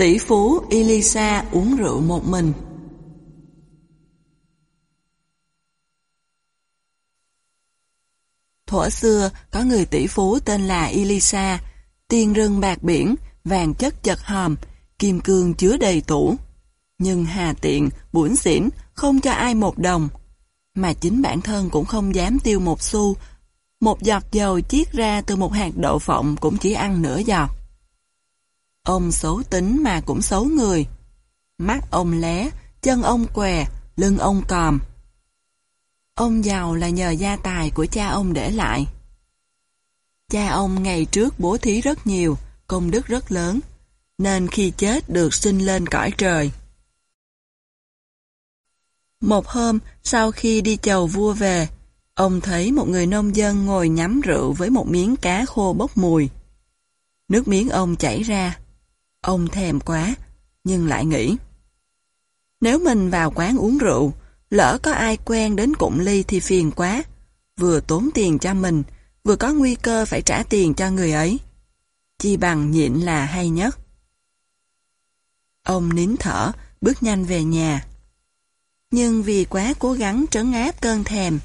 Tỷ phú Elisa uống rượu một mình. Thuở xưa, có người tỷ phú tên là Elisa, tiền rừng bạc biển, vàng chất chật hòm, kim cương chứa đầy tủ. Nhưng hà tiện, bủn xỉn, không cho ai một đồng. Mà chính bản thân cũng không dám tiêu một xu. Một giọt dầu chiết ra từ một hạt đậu phộng cũng chỉ ăn nửa giọt. Ông xấu tính mà cũng xấu người. Mắt ông lé, chân ông què, lưng ông còm. Ông giàu là nhờ gia tài của cha ông để lại. Cha ông ngày trước bố thí rất nhiều, công đức rất lớn, nên khi chết được sinh lên cõi trời. Một hôm, sau khi đi chầu vua về, ông thấy một người nông dân ngồi nhắm rượu với một miếng cá khô bốc mùi. Nước miếng ông chảy ra. Ông thèm quá, nhưng lại nghĩ. Nếu mình vào quán uống rượu, lỡ có ai quen đến cụm ly thì phiền quá. Vừa tốn tiền cho mình, vừa có nguy cơ phải trả tiền cho người ấy. Chi bằng nhịn là hay nhất. Ông nín thở, bước nhanh về nhà. Nhưng vì quá cố gắng trấn áp cơn thèm,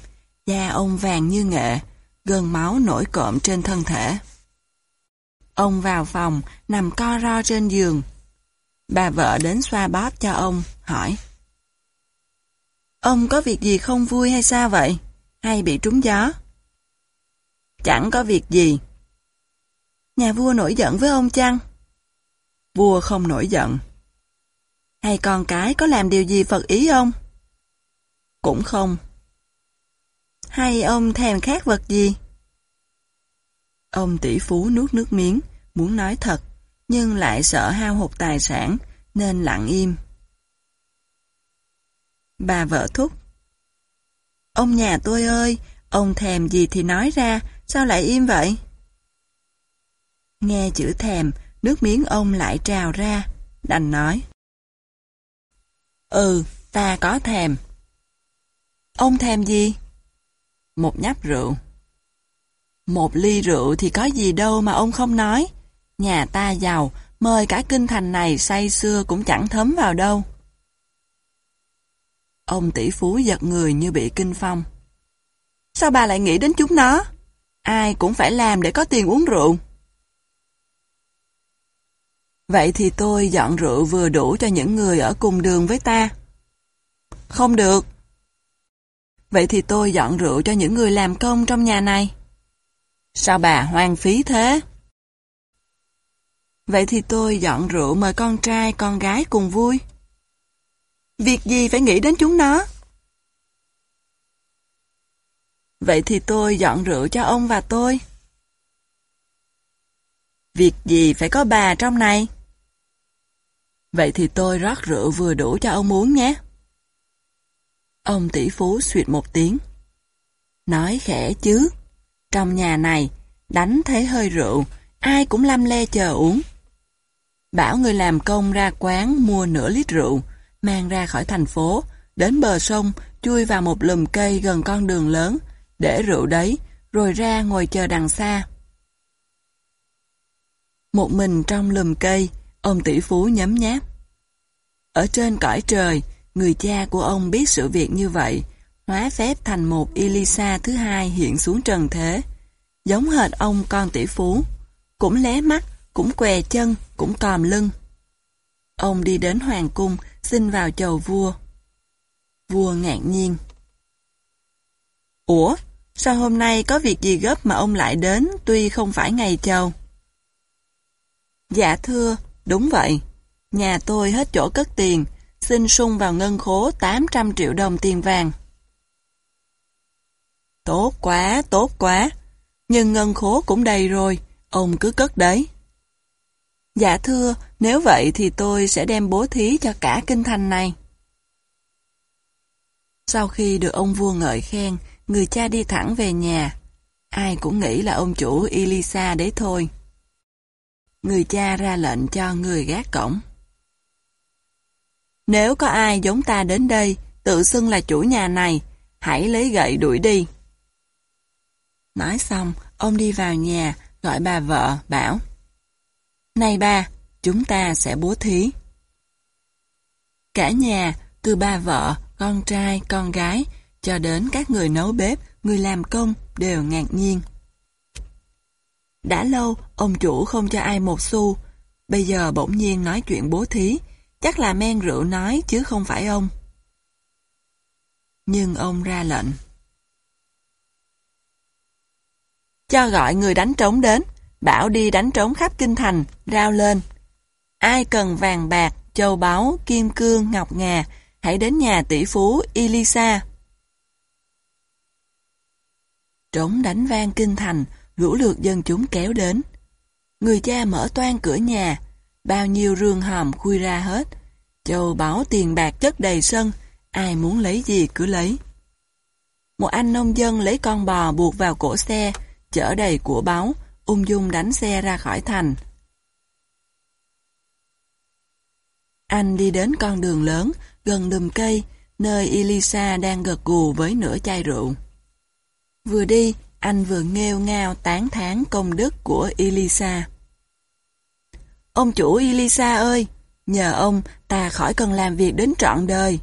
da ông vàng như nghệ, gần máu nổi cộm trên thân thể. Ông vào phòng, nằm co ro trên giường. Bà vợ đến xoa bóp cho ông, hỏi. Ông có việc gì không vui hay sao vậy? Hay bị trúng gió? Chẳng có việc gì. Nhà vua nổi giận với ông chăng? Vua không nổi giận. Hay con cái có làm điều gì Phật ý ông Cũng không. Hay ông thèm khát vật gì? Ông tỷ phú nuốt nước miếng, muốn nói thật, nhưng lại sợ hao hụt tài sản, nên lặng im. Bà vợ thúc. Ông nhà tôi ơi, ông thèm gì thì nói ra, sao lại im vậy? Nghe chữ thèm, nước miếng ông lại trào ra, đành nói. Ừ, ta có thèm. Ông thèm gì? Một nháp rượu. Một ly rượu thì có gì đâu mà ông không nói. Nhà ta giàu, mời cả kinh thành này say xưa cũng chẳng thấm vào đâu. Ông tỷ phú giật người như bị kinh phong. Sao bà lại nghĩ đến chúng nó? Ai cũng phải làm để có tiền uống rượu. Vậy thì tôi dọn rượu vừa đủ cho những người ở cùng đường với ta. Không được. Vậy thì tôi dọn rượu cho những người làm công trong nhà này. Sao bà hoang phí thế? Vậy thì tôi dọn rượu mời con trai, con gái cùng vui. Việc gì phải nghĩ đến chúng nó? Vậy thì tôi dọn rượu cho ông và tôi. Việc gì phải có bà trong này? Vậy thì tôi rót rượu vừa đủ cho ông uống nhé. Ông tỷ phú suyệt một tiếng. Nói khẽ chứ, trong nhà này, đánh thế hơi rượu, ai cũng lam le chờ uống. Bảo người làm công ra quán mua nửa lít rượu, mang ra khỏi thành phố, đến bờ sông, chui vào một lùm cây gần con đường lớn, để rượu đấy, rồi ra ngồi chờ đằng xa. Một mình trong lùm cây, ông tỷ phú nhấm nháp. Ở trên cõi trời, người cha của ông biết sự việc như vậy, hóa phép thành một Elisa thứ hai hiện xuống trần thế, giống hệt ông con tỷ phú, cũng lé mắt, cũng què chân, cũng còm lưng. Ông đi đến hoàng cung, xin vào chầu vua. Vua ngạc nhiên. Ủa, sao hôm nay có việc gì gấp mà ông lại đến tuy không phải ngày chầu? Dạ thưa, đúng vậy. Nhà tôi hết chỗ cất tiền, xin sung vào ngân khố 800 triệu đồng tiền vàng. Tốt quá, tốt quá. Nhưng ngân khố cũng đầy rồi, ông cứ cất đấy. Dạ thưa, nếu vậy thì tôi sẽ đem bố thí cho cả kinh thành này. Sau khi được ông vua ngợi khen, người cha đi thẳng về nhà. Ai cũng nghĩ là ông chủ Elisa đấy thôi. Người cha ra lệnh cho người gác cổng. Nếu có ai giống ta đến đây, tự xưng là chủ nhà này, hãy lấy gậy đuổi đi. Nói xong, ông đi vào nhà, gọi bà vợ, bảo. Này ba chúng ta sẽ bố thí. Cả nhà, từ ba vợ, con trai, con gái, cho đến các người nấu bếp, người làm công đều ngạc nhiên. Đã lâu, ông chủ không cho ai một xu, bây giờ bỗng nhiên nói chuyện bố thí, chắc là men rượu nói chứ không phải ông. Nhưng ông ra lệnh. Cho gọi người đánh trống đến, bảo đi đánh trống khắp kinh thành, rao lên. Ai cần vàng bạc, châu báu, kim cương, ngọc ngà, hãy đến nhà tỷ phú Elisa. Trống đánh vang kinh thành, lũ lượt dân chúng kéo đến. Người cha mở toan cửa nhà, bao nhiêu rương hòm khui ra hết. Châu báu tiền bạc chất đầy sân, ai muốn lấy gì cứ lấy. Một anh nông dân lấy con bò buộc vào cổ xe, chở đầy của báu, ung dung đánh xe ra khỏi thành. Anh đi đến con đường lớn, gần đùm cây, nơi Elisa đang gật gù với nửa chai rượu. Vừa đi, anh vừa nghêu ngao tán thán công đức của Elisa. Ông chủ Elisa ơi, nhờ ông ta khỏi cần làm việc đến trọn đời.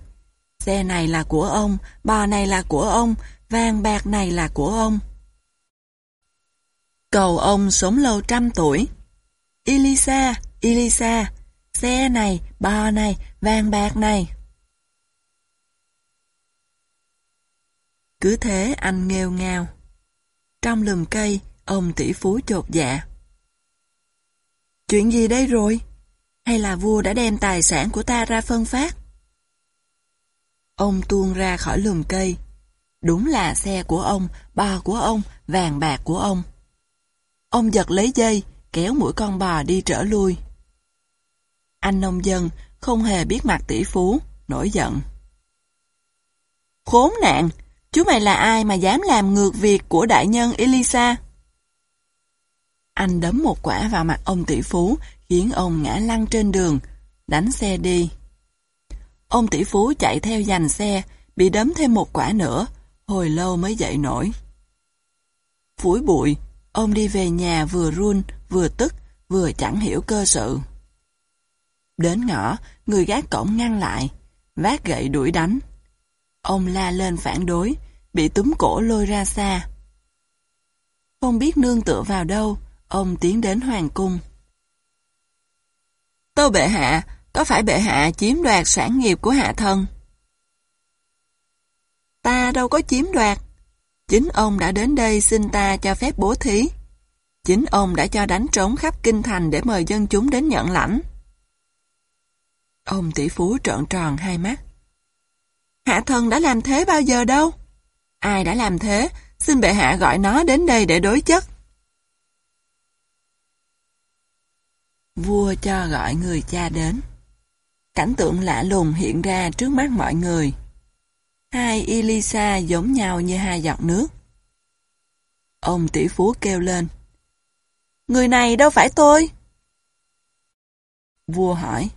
Xe này là của ông, bò này là của ông, vàng bạc này là của ông. Cầu ông sống lâu trăm tuổi. Elisa, Elisa, xe này, bò này, vàng bạc này. Cứ thế anh nghêu ngao. Trong lùm cây, ông tỷ phú chột dạ. Chuyện gì đây rồi? Hay là vua đã đem tài sản của ta ra phân phát? Ông tuôn ra khỏi lùm cây. Đúng là xe của ông, bò của ông, vàng bạc của ông. Ông giật lấy dây, kéo mũi con bò đi trở lui. Anh nông dân không hề biết mặt tỷ phú, nổi giận. Khốn nạn, chú mày là ai mà dám làm ngược việc của đại nhân Elisa? Anh đấm một quả vào mặt ông tỷ phú, khiến ông ngã lăn trên đường, đánh xe đi. Ông tỷ phú chạy theo giành xe, bị đấm thêm một quả nữa, hồi lâu mới dậy nổi. Phủi bụi, ông đi về nhà vừa run, vừa tức, vừa chẳng hiểu cơ sự. Đến ngõ, người gác cổng ngăn lại, vác gậy đuổi đánh. Ông la lên phản đối, bị túm cổ lôi ra xa. Không biết nương tựa vào đâu, ông tiến đến hoàng cung. Tô bệ hạ, có phải bệ hạ chiếm đoạt sản nghiệp của hạ thân? Ta đâu có chiếm đoạt. Chính ông đã đến đây xin ta cho phép bố thí. Chính ông đã cho đánh trống khắp kinh thành để mời dân chúng đến nhận lãnh. Ông tỷ phú trợn tròn hai mắt. Hạ thần đã làm thế bao giờ đâu? Ai đã làm thế, xin bệ hạ gọi nó đến đây để đối chất. Vua cho gọi người cha đến. Cảnh tượng lạ lùng hiện ra trước mắt mọi người. Hai Elisa giống nhau như hai giọt nước. Ông tỷ phú kêu lên. Người này đâu phải tôi? Vua hỏi.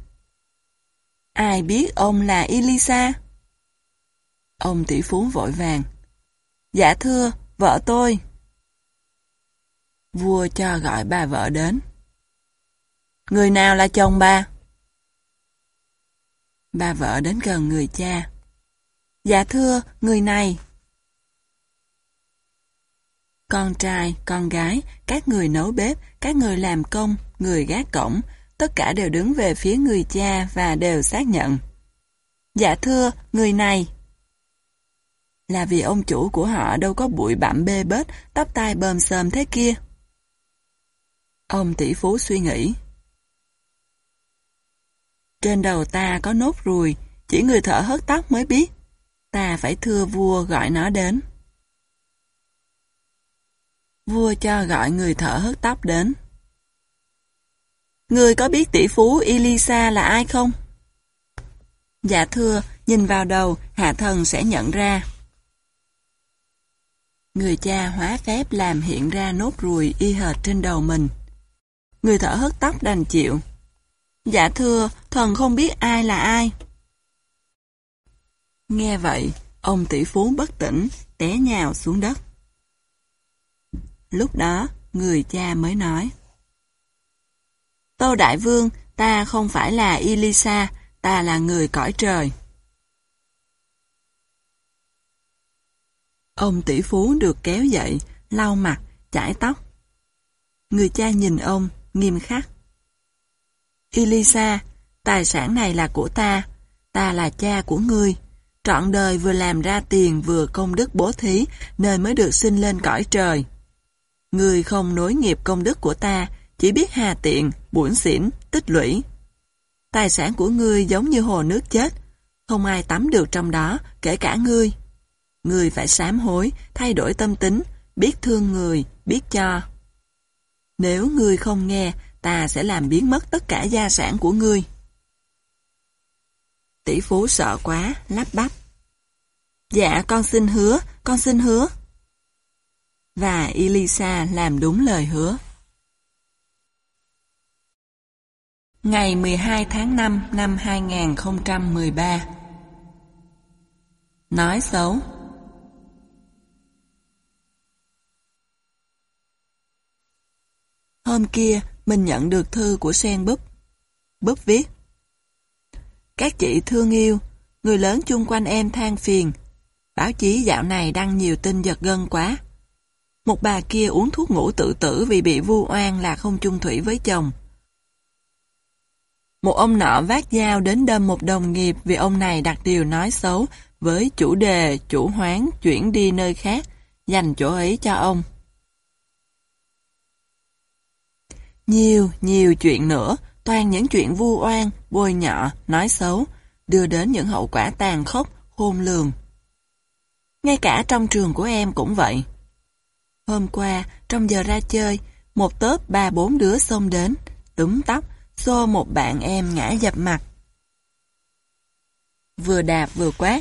Ai biết ông là Elisa? Ông tỷ phú vội vàng. Dạ thưa, vợ tôi. Vua cho gọi bà vợ đến. Người nào là chồng bà? Bà vợ đến gần người cha. Dạ thưa, người này. Con trai, con gái, các người nấu bếp, các người làm công, người gác cổng, tất cả đều đứng về phía người cha và đều xác nhận. Dạ thưa, người này. Là vì ông chủ của họ đâu có bụi bặm bê bết, tóc tai bơm sờm thế kia. Ông tỷ phú suy nghĩ. Trên đầu ta có nốt ruồi, chỉ người thợ hớt tóc mới biết. Ta phải thưa vua gọi nó đến. Vua cho gọi người thợ hớt tóc đến. Người có biết tỷ phú Elisa là ai không? Dạ thưa, nhìn vào đầu, hạ thần sẽ nhận ra. Người cha hóa phép làm hiện ra nốt ruồi y hệt trên đầu mình. Người thợ hớt tóc đành chịu. Dạ thưa, thần không biết ai là ai. Nghe vậy, ông tỷ phú bất tỉnh, té nhào xuống đất. Lúc đó, người cha mới nói. Tô Đại Vương, ta không phải là Elisa, ta là người cõi trời. Ông tỷ phú được kéo dậy, lau mặt, chải tóc. Người cha nhìn ông, nghiêm khắc. Elisa, tài sản này là của ta, ta là cha của ngươi. Trọn đời vừa làm ra tiền vừa công đức bố thí, nên mới được sinh lên cõi trời. người không nối nghiệp công đức của ta, chỉ biết hà tiện, buồn xỉn, tích lũy. Tài sản của ngươi giống như hồ nước chết, không ai tắm được trong đó, kể cả ngươi. Ngươi phải sám hối, thay đổi tâm tính, biết thương người, biết cho. Nếu ngươi không nghe, ta sẽ làm biến mất tất cả gia sản của ngươi. Tỷ phú sợ quá, lắp bắp. Dạ, con xin hứa, con xin hứa. Và Elisa làm đúng lời hứa. Ngày 12 tháng 5 năm 2013 Nói xấu Hôm kia, mình nhận được thư của Sen Búp. Búp viết các chị thương yêu, người lớn chung quanh em than phiền. Báo chí dạo này đăng nhiều tin giật gân quá. Một bà kia uống thuốc ngủ tự tử vì bị vu oan là không chung thủy với chồng. Một ông nọ vác dao đến đâm một đồng nghiệp vì ông này đặt điều nói xấu với chủ đề chủ hoán chuyển đi nơi khác, dành chỗ ấy cho ông. Nhiều, nhiều chuyện nữa, toàn những chuyện vu oan, bôi nhọ, nói xấu, đưa đến những hậu quả tàn khốc, khôn lường. Ngay cả trong trường của em cũng vậy. Hôm qua, trong giờ ra chơi, một tớp ba bốn đứa xông đến, túm tóc, xô một bạn em ngã dập mặt. Vừa đạp vừa quát.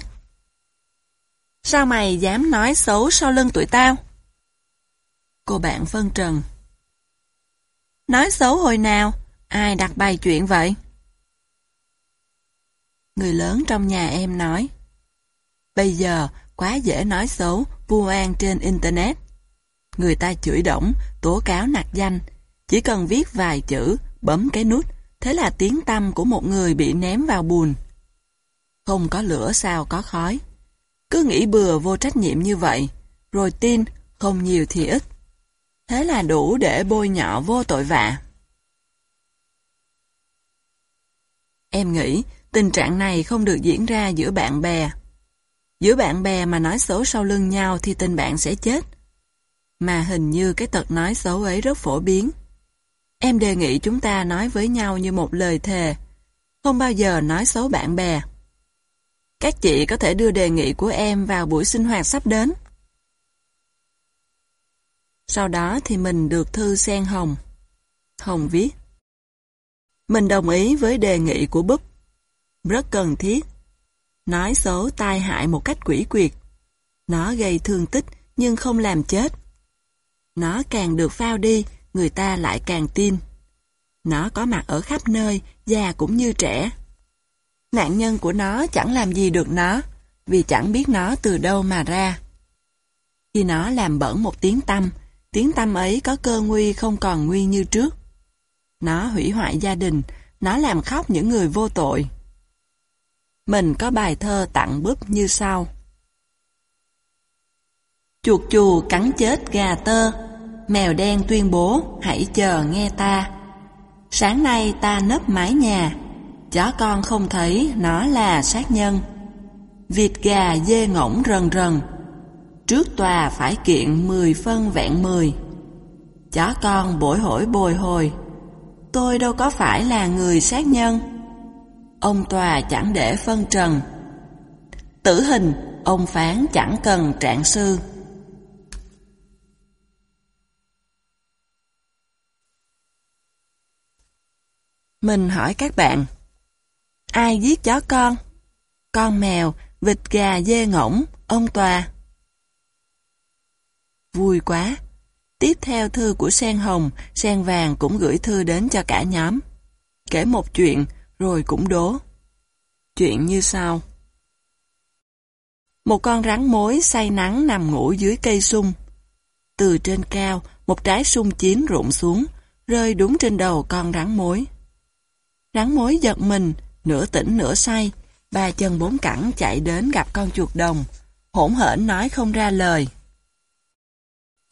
Sao mày dám nói xấu sau lưng tụi tao? Cô bạn phân trần. Nói xấu hồi nào? Ai đặt bài chuyện vậy? Người lớn trong nhà em nói. Bây giờ, quá dễ nói xấu, vu oan trên Internet. Người ta chửi động, tố cáo nặc danh. Chỉ cần viết vài chữ, bấm cái nút, thế là tiếng tâm của một người bị ném vào bùn. Không có lửa sao có khói. Cứ nghĩ bừa vô trách nhiệm như vậy, rồi tin, không nhiều thì ít. Thế là đủ để bôi nhọ vô tội vạ. Em nghĩ tình trạng này không được diễn ra giữa bạn bè. Giữa bạn bè mà nói xấu sau lưng nhau thì tình bạn sẽ chết. Mà hình như cái tật nói xấu ấy rất phổ biến. Em đề nghị chúng ta nói với nhau như một lời thề. Không bao giờ nói xấu bạn bè. Các chị có thể đưa đề nghị của em vào buổi sinh hoạt sắp đến. Sau đó thì mình được thư sen hồng. Hồng viết. Mình đồng ý với đề nghị của Búp. Rất cần thiết. Nói xấu tai hại một cách quỷ quyệt. Nó gây thương tích nhưng không làm chết. Nó càng được phao đi, người ta lại càng tin. Nó có mặt ở khắp nơi, già cũng như trẻ. Nạn nhân của nó chẳng làm gì được nó, vì chẳng biết nó từ đâu mà ra. Khi nó làm bẩn một tiếng tâm, tiếng tâm ấy có cơ nguy không còn nguy như trước. Nó hủy hoại gia đình, nó làm khóc những người vô tội. Mình có bài thơ tặng búp như sau. Chuột chù cắn chết gà tơ, mèo đen tuyên bố hãy chờ nghe ta. Sáng nay ta nấp mái nhà, chó con không thấy nó là sát nhân. Vịt gà dê ngỗng rần rần, trước tòa phải kiện mười phân vẹn mười. Chó con bổi hổi bồi hồi, tôi đâu có phải là người sát nhân. Ông tòa chẳng để phân trần. Tử hình, ông phán chẳng cần trạng sư. Mình hỏi các bạn, ai giết chó con? Con mèo, vịt gà dê ngỗng, ông tòa. Vui quá! Tiếp theo thư của sen hồng, sen vàng cũng gửi thư đến cho cả nhóm. Kể một chuyện, rồi cũng đố. Chuyện như sau. Một con rắn mối say nắng nằm ngủ dưới cây sung. Từ trên cao, một trái sung chín rụng xuống, rơi đúng trên đầu con rắn mối. Rắn mối giật mình, nửa tỉnh nửa say, ba chân bốn cẳng chạy đến gặp con chuột đồng, hỗn hển nói không ra lời.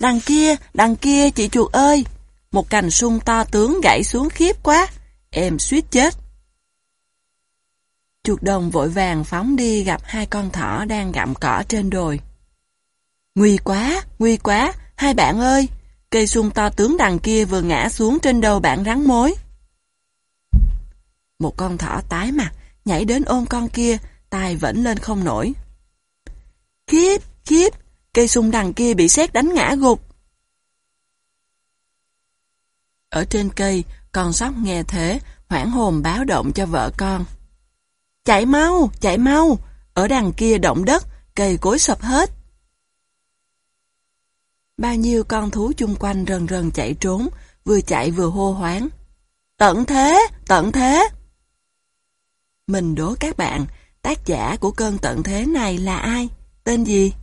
Đằng kia, đằng kia chị chuột ơi, một cành sung to tướng gãy xuống khiếp quá, em suýt chết. Chuột đồng vội vàng phóng đi gặp hai con thỏ đang gặm cỏ trên đồi. Nguy quá, nguy quá, hai bạn ơi, cây sung to tướng đằng kia vừa ngã xuống trên đầu bạn rắn mối. Một con thỏ tái mặt, nhảy đến ôm con kia, tay vẫn lên không nổi. Khiếp, khiếp, cây sung đằng kia bị sét đánh ngã gục. Ở trên cây, con sóc nghe thế, hoảng hồn báo động cho vợ con. Chạy mau, chạy mau, ở đằng kia động đất, cây cối sập hết. Bao nhiêu con thú chung quanh rần rần chạy trốn, vừa chạy vừa hô hoáng. Tận thế, tận thế. Mình đố các bạn, tác giả của cơn tận thế này là ai? Tên gì?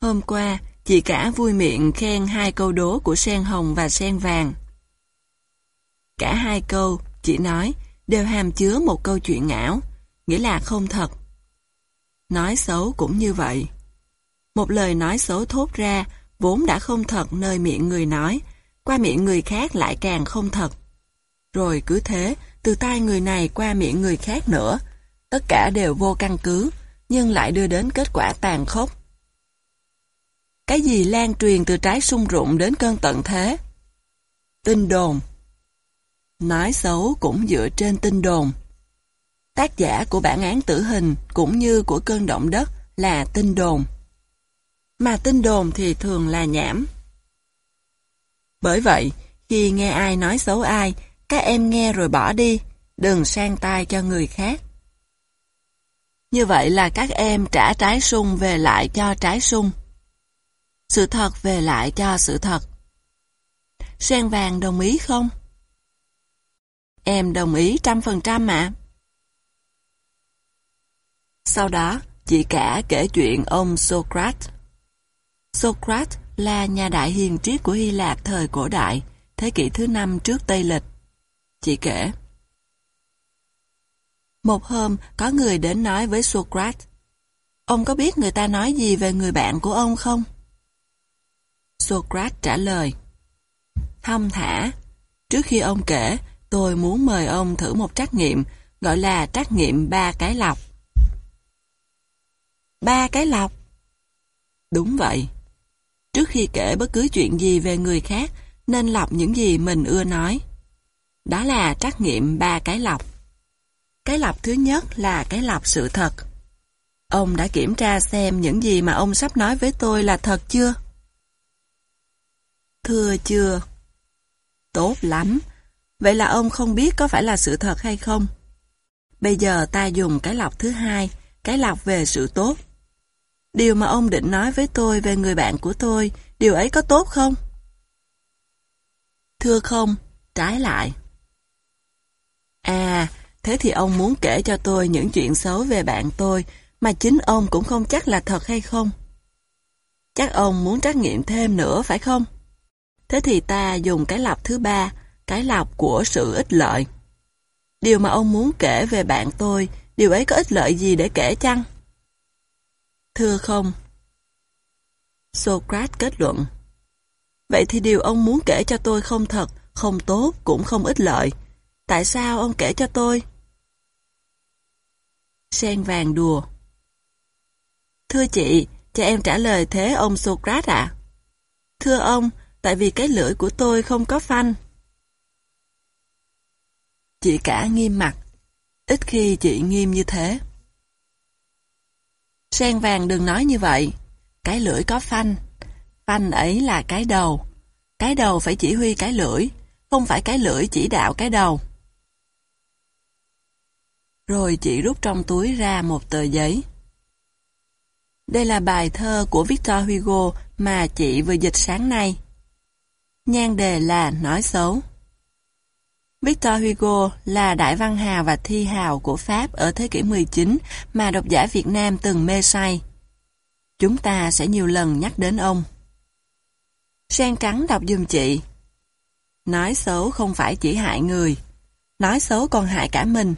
Hôm qua, chị cả vui miệng khen hai câu đố của sen hồng và sen vàng. Cả hai câu, chị nói, đều hàm chứa một câu chuyện ảo, nghĩa là không thật. Nói xấu cũng như vậy. Một lời nói xấu thốt ra, vốn đã không thật nơi miệng người nói, qua miệng người khác lại càng không thật. Rồi cứ thế, từ tai người này qua miệng người khác nữa, tất cả đều vô căn cứ, nhưng lại đưa đến kết quả tàn khốc. Cái gì lan truyền từ trái sung rụng đến cơn tận thế? Tin đồn Nói xấu cũng dựa trên tin đồn. Tác giả của bản án tử hình cũng như của cơn động đất là tin đồn. Mà tin đồn thì thường là nhảm. Bởi vậy, khi nghe ai nói xấu ai, các em nghe rồi bỏ đi, đừng sang tai cho người khác. Như vậy là các em trả trái sung về lại cho trái sung. Sự thật về lại cho sự thật. Sen vàng đồng ý không? Em đồng ý trăm phần trăm ạ. Sau đó, chị cả kể chuyện ông Socrates. Socrates là nhà đại hiền triết của Hy Lạp thời cổ đại, thế kỷ thứ năm trước Tây Lịch. Chị kể. Một hôm, có người đến nói với Socrates. Ông có biết người ta nói gì về người bạn của ông không? Socrates trả lời. Thâm thả. Trước khi ông kể, tôi muốn mời ông thử một trắc nghiệm, gọi là trắc nghiệm ba cái lọc. Ba cái lọc? Đúng vậy. Trước khi kể bất cứ chuyện gì về người khác, nên lọc những gì mình ưa nói. Đó là trắc nghiệm ba cái lọc. Cái lọc thứ nhất là cái lọc sự thật. Ông đã kiểm tra xem những gì mà ông sắp nói với tôi là thật chưa? Thưa chưa? Tốt lắm. Vậy là ông không biết có phải là sự thật hay không? Bây giờ ta dùng cái lọc thứ hai, cái lọc về sự tốt. Điều mà ông định nói với tôi về người bạn của tôi, điều ấy có tốt không? Thưa không, trái lại. À, thế thì ông muốn kể cho tôi những chuyện xấu về bạn tôi mà chính ông cũng không chắc là thật hay không? Chắc ông muốn trắc nghiệm thêm nữa phải không? Thế thì ta dùng cái lọc thứ ba, cái lọc của sự ích lợi. Điều mà ông muốn kể về bạn tôi, điều ấy có ích lợi gì để kể chăng? Thưa không. Socrates kết luận. Vậy thì điều ông muốn kể cho tôi không thật, không tốt, cũng không ích lợi. Tại sao ông kể cho tôi? Sen vàng đùa. Thưa chị, cho em trả lời thế ông Socrates ạ. Thưa ông, tại vì cái lưỡi của tôi không có phanh. Chị cả nghiêm mặt, ít khi chị nghiêm như thế. Sen vàng đừng nói như vậy, cái lưỡi có phanh, phanh ấy là cái đầu, cái đầu phải chỉ huy cái lưỡi, không phải cái lưỡi chỉ đạo cái đầu. Rồi chị rút trong túi ra một tờ giấy. Đây là bài thơ của Victor Hugo mà chị vừa dịch sáng nay. Nhan đề là nói xấu. Victor Hugo là đại văn hào và thi hào của Pháp ở thế kỷ 19 mà độc giả Việt Nam từng mê say. Chúng ta sẽ nhiều lần nhắc đến ông. Sen trắng đọc dùm chị. Nói xấu không phải chỉ hại người, nói xấu còn hại cả mình.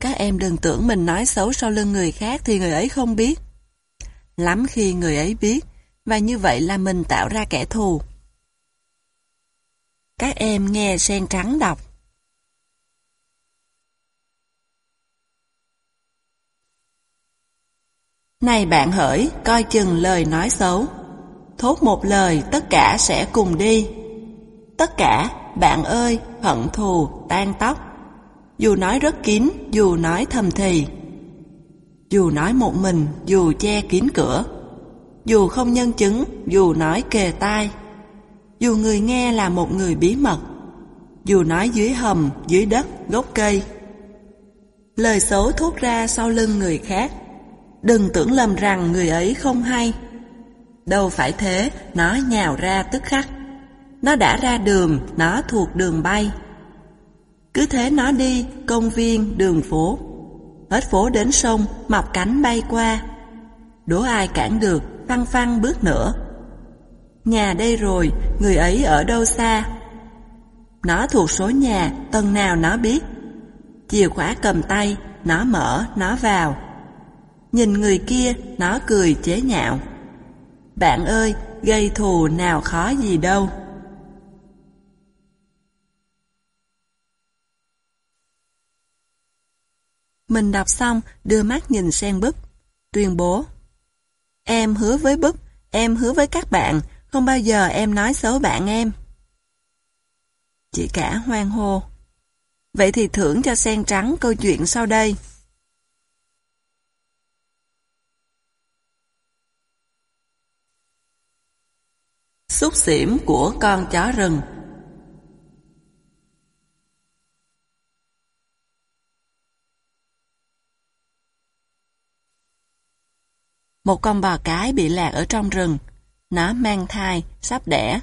Các em đừng tưởng mình nói xấu sau lưng người khác thì người ấy không biết. Lắm khi người ấy biết, và như vậy là mình tạo ra kẻ thù. Các em nghe sen trắng đọc. Này bạn hỡi, coi chừng lời nói xấu. Thốt một lời, tất cả sẽ cùng đi. Tất cả, bạn ơi, hận thù, tan tóc. Dù nói rất kín, dù nói thầm thì. Dù nói một mình, dù che kín cửa. Dù không nhân chứng, dù nói kề tai. Dù người nghe là một người bí mật. Dù nói dưới hầm, dưới đất, gốc cây. Lời xấu thốt ra sau lưng người khác Đừng tưởng lầm rằng người ấy không hay. Đâu phải thế, nó nhào ra tức khắc. Nó đã ra đường, nó thuộc đường bay. Cứ thế nó đi, công viên, đường phố. Hết phố đến sông, mọc cánh bay qua. Đố ai cản được, phăng phăng bước nữa. Nhà đây rồi, người ấy ở đâu xa? Nó thuộc số nhà, tầng nào nó biết. Chìa khóa cầm tay, nó mở, nó vào. Nhìn người kia, nó cười chế nhạo. Bạn ơi, gây thù nào khó gì đâu. Mình đọc xong, đưa mắt nhìn sen bức, tuyên bố. Em hứa với bức, em hứa với các bạn, không bao giờ em nói xấu bạn em. Chị cả hoang hô. Vậy thì thưởng cho sen trắng câu chuyện sau đây. xúc xỉm của con chó rừng. Một con bò cái bị lạc ở trong rừng. Nó mang thai, sắp đẻ.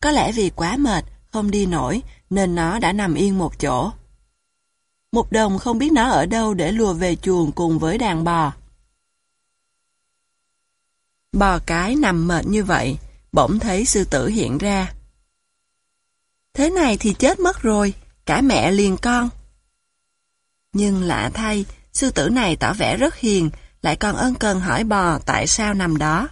Có lẽ vì quá mệt, không đi nổi, nên nó đã nằm yên một chỗ. Một đồng không biết nó ở đâu để lùa về chuồng cùng với đàn bò. Bò cái nằm mệt như vậy, bỗng thấy sư tử hiện ra. Thế này thì chết mất rồi, cả mẹ liền con. Nhưng lạ thay, sư tử này tỏ vẻ rất hiền, lại còn ân cần hỏi bò tại sao nằm đó.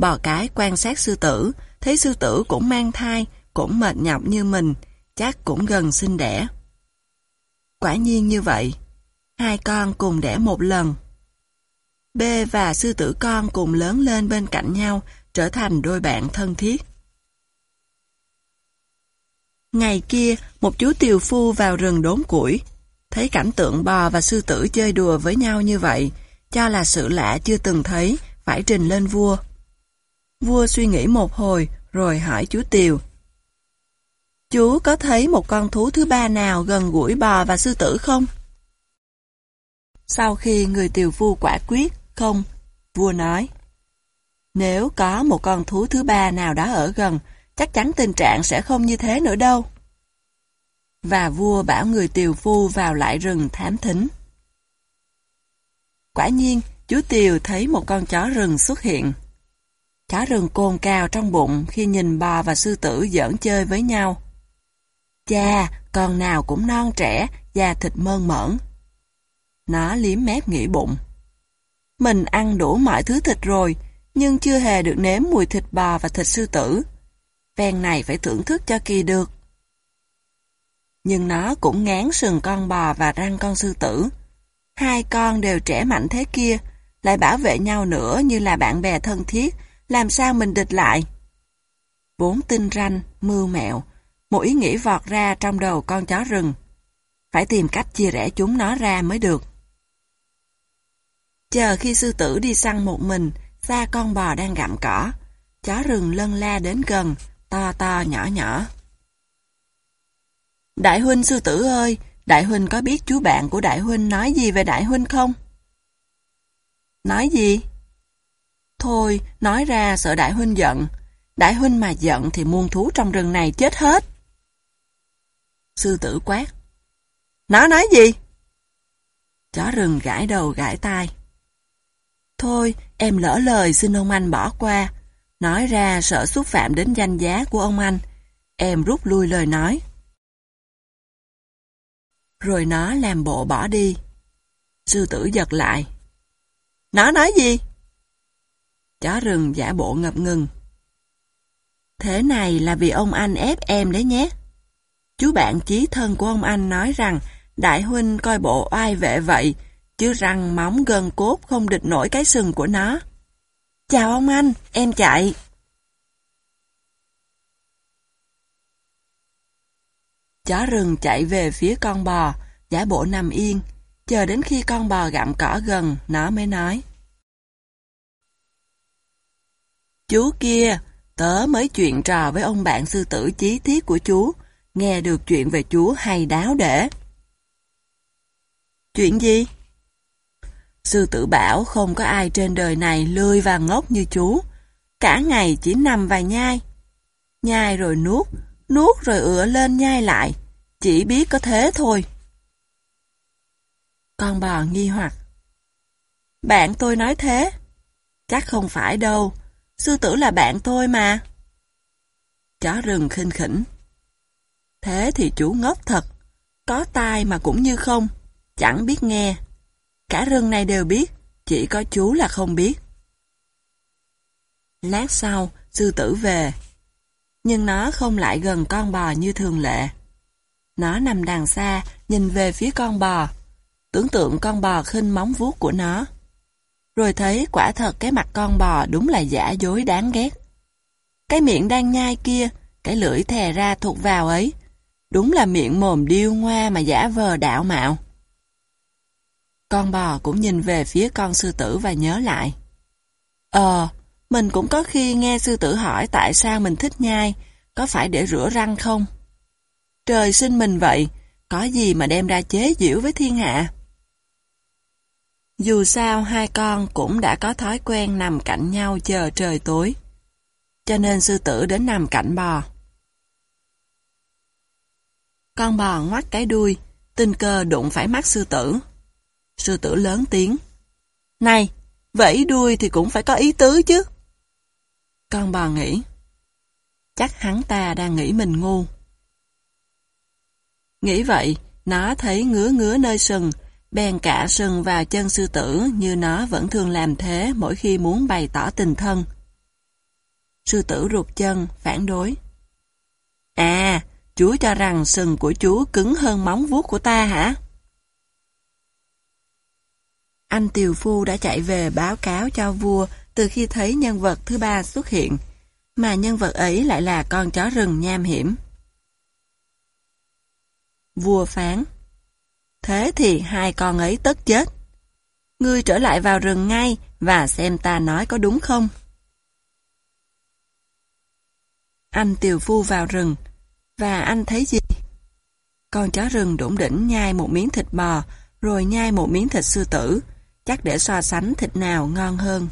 Bò cái quan sát sư tử, thấy sư tử cũng mang thai, cũng mệt nhọc như mình, chắc cũng gần sinh đẻ. Quả nhiên như vậy, hai con cùng đẻ một lần. B và sư tử con cùng lớn lên bên cạnh nhau, trở thành đôi bạn thân thiết. Ngày kia, một chú tiều phu vào rừng đốn củi, thấy cảnh tượng bò và sư tử chơi đùa với nhau như vậy, cho là sự lạ chưa từng thấy, phải trình lên vua. Vua suy nghĩ một hồi, rồi hỏi chú tiều. Chú có thấy một con thú thứ ba nào gần gũi bò và sư tử không? Sau khi người tiều phu quả quyết, không, vua nói. Nếu có một con thú thứ ba nào đó ở gần, chắc chắn tình trạng sẽ không như thế nữa đâu. Và vua bảo người tiều phu vào lại rừng thám thính. Quả nhiên, chú Tiều thấy một con chó rừng xuất hiện. Chó rừng cồn cao trong bụng khi nhìn bò và sư tử giỡn chơi với nhau. Cha, con nào cũng non trẻ, da thịt mơn mởn. Nó liếm mép nghĩ bụng. Mình ăn đủ mọi thứ thịt rồi, nhưng chưa hề được nếm mùi thịt bò và thịt sư tử. Ven này phải thưởng thức cho kỳ được. Nhưng nó cũng ngán sừng con bò và răng con sư tử. Hai con đều trẻ mạnh thế kia, lại bảo vệ nhau nữa như là bạn bè thân thiết, làm sao mình địch lại? Bốn tinh ranh, mưu mẹo, một ý nghĩ vọt ra trong đầu con chó rừng. Phải tìm cách chia rẽ chúng nó ra mới được. Chờ khi sư tử đi săn một mình, xa con bò đang gặm cỏ. Chó rừng lân la đến gần, to to nhỏ nhỏ. Đại huynh sư tử ơi, đại huynh có biết chú bạn của đại huynh nói gì về đại huynh không? Nói gì? Thôi, nói ra sợ đại huynh giận. Đại huynh mà giận thì muôn thú trong rừng này chết hết. Sư tử quát. Nó nói gì? Chó rừng gãi đầu gãi tai. Thôi, em lỡ lời xin ông anh bỏ qua. Nói ra sợ xúc phạm đến danh giá của ông anh. Em rút lui lời nói. rồi nó làm bộ bỏ đi. Sư tử giật lại. Nó nói gì? Chó rừng giả bộ ngập ngừng. Thế này là vì ông anh ép em đấy nhé. Chú bạn chí thân của ông anh nói rằng đại huynh coi bộ oai vệ vậy, chứ răng móng gân cốt không địch nổi cái sừng của nó. Chào ông anh, em chạy. Chó rừng chạy về phía con bò, giả bộ nằm yên, chờ đến khi con bò gặm cỏ gần, nó mới nói. Chú kia, tớ mới chuyện trò với ông bạn sư tử chí thiết của chú, nghe được chuyện về chú hay đáo để. Chuyện gì? Sư tử bảo không có ai trên đời này lươi và ngốc như chú. Cả ngày chỉ nằm và nhai. Nhai rồi nuốt, nuốt rồi ửa lên nhai lại. Chỉ biết có thế thôi. Con bò nghi hoặc. Bạn tôi nói thế. Chắc không phải đâu. Sư tử là bạn thôi mà. Chó rừng khinh khỉnh. Thế thì chú ngốc thật. Có tai mà cũng như không. Chẳng biết nghe. Cả rừng này đều biết. Chỉ có chú là không biết. Lát sau, sư tử về. Nhưng nó không lại gần con bò như thường lệ. Nó nằm đằng xa, nhìn về phía con bò. Tưởng tượng con bò khinh móng vuốt của nó. Rồi thấy quả thật cái mặt con bò đúng là giả dối đáng ghét. Cái miệng đang nhai kia, cái lưỡi thè ra thuộc vào ấy. Đúng là miệng mồm điêu ngoa mà giả vờ đạo mạo. Con bò cũng nhìn về phía con sư tử và nhớ lại. Ờ, mình cũng có khi nghe sư tử hỏi tại sao mình thích nhai, có phải để rửa răng không? Trời sinh mình vậy, có gì mà đem ra chế giễu với thiên hạ? Dù sao hai con cũng đã có thói quen nằm cạnh nhau chờ trời tối. Cho nên sư tử đến nằm cạnh bò. Con bò ngoắt cái đuôi, tình cờ đụng phải mắt sư tử. Sư tử lớn tiếng. Này, vẫy đuôi thì cũng phải có ý tứ chứ. Con bò nghĩ. Chắc hắn ta đang nghĩ mình ngu. Nghĩ vậy, nó thấy ngứa ngứa nơi sừng, bèn cả sừng vào chân sư tử như nó vẫn thường làm thế mỗi khi muốn bày tỏ tình thân. Sư tử rụt chân, phản đối. À, chúa cho rằng sừng của chúa cứng hơn móng vuốt của ta hả? Anh Tiều Phu đã chạy về báo cáo cho vua từ khi thấy nhân vật thứ ba xuất hiện, mà nhân vật ấy lại là con chó rừng nham hiểm. Vua phán Thế thì hai con ấy tất chết. Ngươi trở lại vào rừng ngay và xem ta nói có đúng không. Anh tiều phu vào rừng, và anh thấy gì? Con chó rừng đủng đỉnh nhai một miếng thịt bò, rồi nhai một miếng thịt sư tử, chắc để so sánh thịt nào ngon hơn.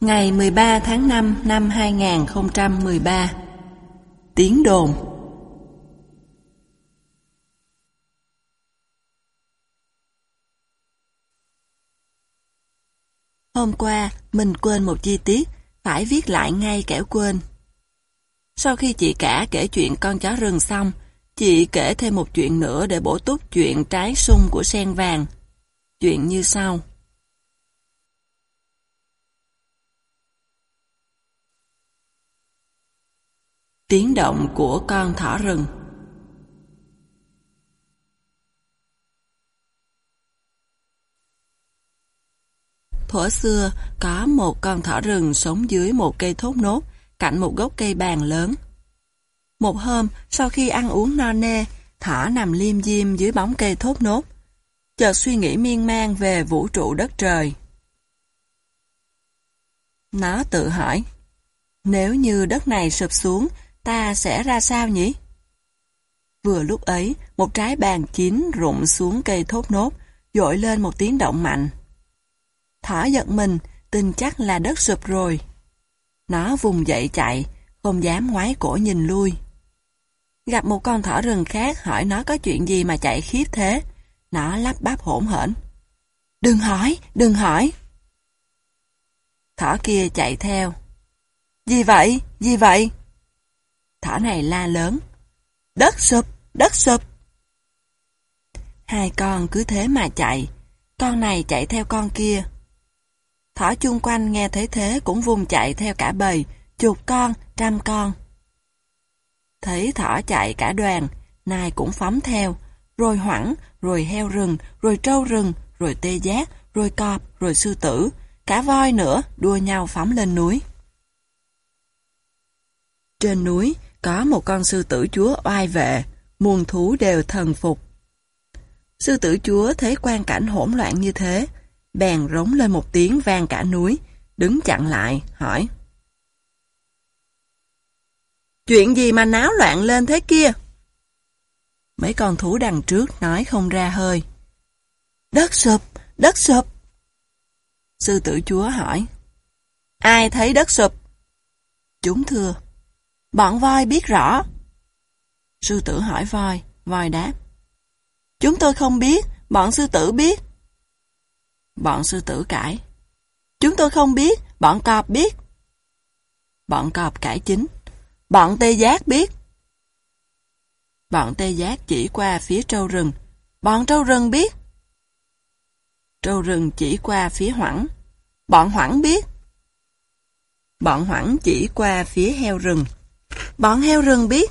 Ngày 13 tháng 5 năm 2013 Tiếng đồn Hôm qua, mình quên một chi tiết, phải viết lại ngay kẻo quên. Sau khi chị cả kể chuyện con chó rừng xong, chị kể thêm một chuyện nữa để bổ túc chuyện trái sung của sen vàng. Chuyện như sau. Tiếng động của con thỏ rừng Thuở xưa, có một con thỏ rừng sống dưới một cây thốt nốt, cạnh một gốc cây bàn lớn. Một hôm, sau khi ăn uống no nê, thỏ nằm liêm diêm dưới bóng cây thốt nốt. Chợt suy nghĩ miên man về vũ trụ đất trời. Nó tự hỏi, nếu như đất này sụp xuống, ta sẽ ra sao nhỉ? Vừa lúc ấy, một trái bàn chín rụng xuống cây thốt nốt, dội lên một tiếng động mạnh. Thỏ giật mình, tin chắc là đất sụp rồi. Nó vùng dậy chạy, không dám ngoái cổ nhìn lui. Gặp một con thỏ rừng khác hỏi nó có chuyện gì mà chạy khiếp thế. Nó lắp bắp hỗn hển. Đừng hỏi, đừng hỏi. Thỏ kia chạy theo. Gì vậy, gì vậy? Thỏ này la lớn. Đất sụp, đất sụp. Hai con cứ thế mà chạy. Con này chạy theo con kia. Thỏ chung quanh nghe thấy thế cũng vùng chạy theo cả bầy, chục con, trăm con. Thấy thỏ chạy cả đoàn, nai cũng phóng theo, rồi hoẳng, rồi heo rừng, rồi trâu rừng, rồi tê giác, rồi cọp, rồi sư tử, cả voi nữa đua nhau phóng lên núi. Trên núi có một con sư tử chúa oai vệ, muôn thú đều thần phục. Sư tử chúa thấy quan cảnh hỗn loạn như thế, bèn rống lên một tiếng vang cả núi, đứng chặn lại, hỏi. Chuyện gì mà náo loạn lên thế kia? Mấy con thú đằng trước nói không ra hơi. Đất sụp, đất sụp. Sư tử chúa hỏi. Ai thấy đất sụp? Chúng thưa. Bọn voi biết rõ. Sư tử hỏi voi, voi đáp. Chúng tôi không biết, bọn sư tử biết. Bọn sư tử cãi. Chúng tôi không biết, bọn cọp biết. Bọn cọp cãi chính. Bọn tê giác biết. Bọn tê giác chỉ qua phía trâu rừng. Bọn trâu rừng biết. Trâu rừng chỉ qua phía hoảng. Bọn hoảng biết. Bọn hoảng chỉ qua phía heo rừng. Bọn heo rừng biết.